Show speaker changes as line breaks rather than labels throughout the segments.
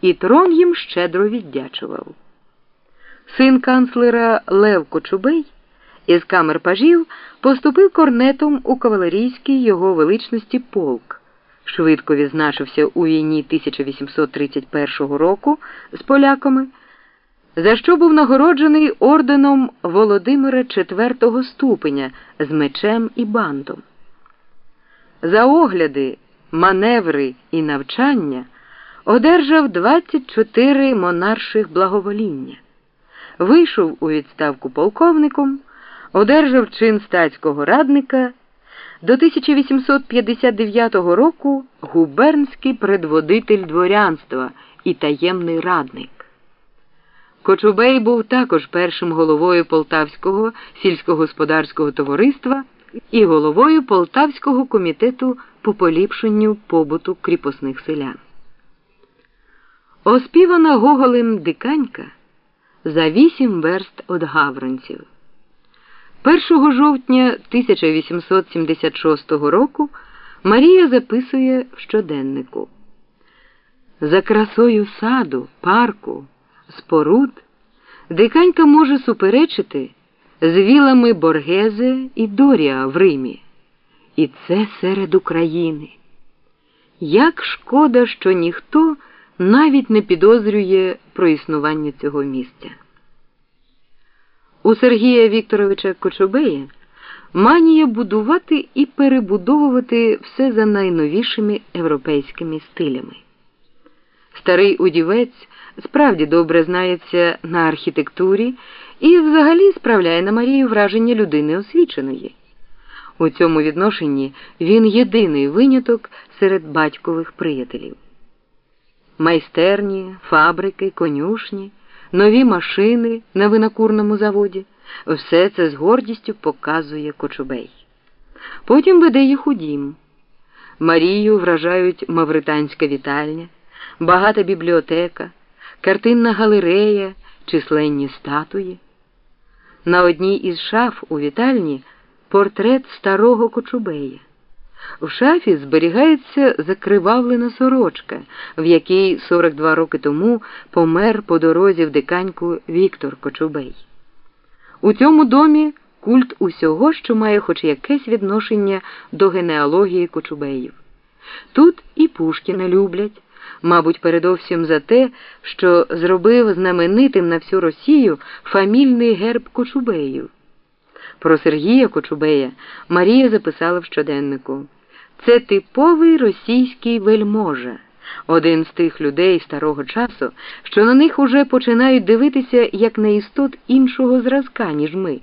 і трон їм щедро віддячував. Син канцлера Лев Кочубей із камер пажів поступив корнетом у кавалерійський його величності полк, швидко відзначився у війні 1831 року з поляками, за що був нагороджений орденом Володимира IV ступеня з мечем і бандом. За огляди, маневри і навчання одержав 24 монарших благовоління. Вийшов у відставку полковником, одержав чин статського радника. До 1859 року губернський предводитель дворянства і таємний радник. Кочубей був також першим головою Полтавського сільськогосподарського товариства і головою Полтавського комітету по поліпшенню побуту кріпосних селян. Оспівана Гоголем диканька за вісім верст од гавранців. 1 жовтня 1876 року Марія записує в щоденнику За красою саду, парку, споруд диканька може суперечити з вілами Боргезе і Дорія в Римі. І це серед України. Як шкода, що ніхто навіть не підозрює про існування цього місця. У Сергія Вікторовича Кочубея манія будувати і перебудовувати все за найновішими європейськими стилями. Старий удівець справді добре знається на архітектурі і взагалі справляє на Марію враження людини освіченої. У цьому відношенні він єдиний виняток серед батькових приятелів. Майстерні, фабрики, конюшні, нові машини на винокурному заводі все це з гордістю показує Кочубей. Потім веде їх у дім. Марію вражають мавританська вітальня, багата бібліотека, картинна галерея, численні статуї. На одній із шаф у вітальні портрет старого Кочубея. В шафі зберігається закривавлена сорочка, в якій 42 роки тому помер по дорозі в диканьку Віктор Кочубей. У цьому домі культ усього, що має хоч якесь відношення до генеалогії Кочубеїв. Тут і Пушкіна люблять, мабуть, передовсім за те, що зробив знаменитим на всю Росію фамільний герб Кочубеїв. Про Сергія Кочубея Марія записала в щоденнику. Це типовий російський вельможа, один з тих людей старого часу, що на них уже починають дивитися як на істот іншого зразка, ніж ми.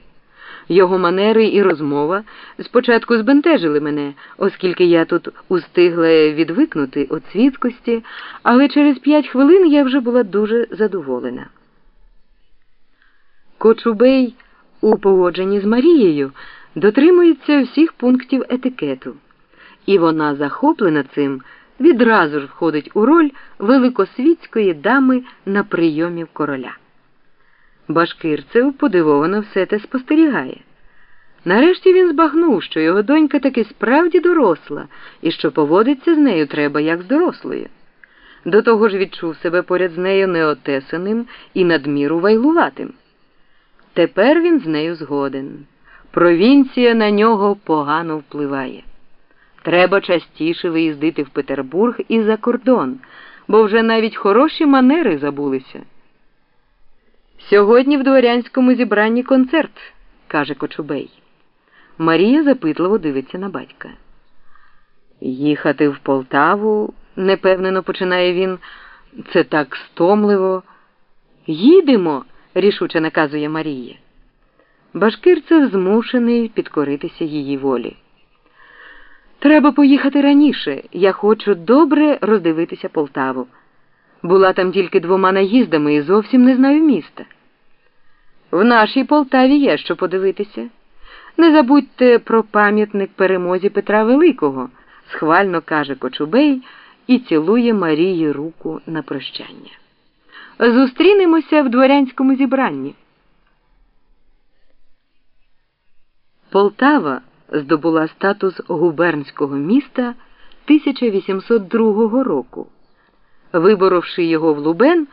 Його манери і розмова спочатку збентежили мене, оскільки я тут устигла відвикнути від свідкості, але через п'ять хвилин я вже була дуже задоволена. Кочубей у погодженні з Марією дотримується всіх пунктів етикету, і вона, захоплена цим, відразу ж входить у роль великосвітської дами на прийомі короля. Башкирцев подивовано все те спостерігає. Нарешті він збагнув, що його донька таки справді доросла і що поводиться з нею треба як з дорослою. До того ж відчув себе поряд з нею неотесаним і надміру вайлуватим. Тепер він з нею згоден. Провінція на нього погано впливає. Треба частіше виїздити в Петербург і за кордон, бо вже навіть хороші манери забулися. Сьогодні в дворянському зібранні концерт, каже Кочубей. Марія запитливо дивиться на батька. Їхати в Полтаву, непевнено починає він, це так стомливо. Їдемо рішуче наказує Марія. Башкирцев змушений підкоритися її волі. Треба поїхати раніше. Я хочу добре роздивитися Полтаву. Була там тільки двома наїздами і зовсім не знаю міста. В нашій Полтаві є що подивитися. Не забудьте про пам'ятник перемозі Петра Великого, схвально каже Кочубей і цілує Марії руку на прощання. Зустрінемося в дворянському зібранні. Полтава здобула статус губернського міста 1802 року. Виборовши його в Лубен,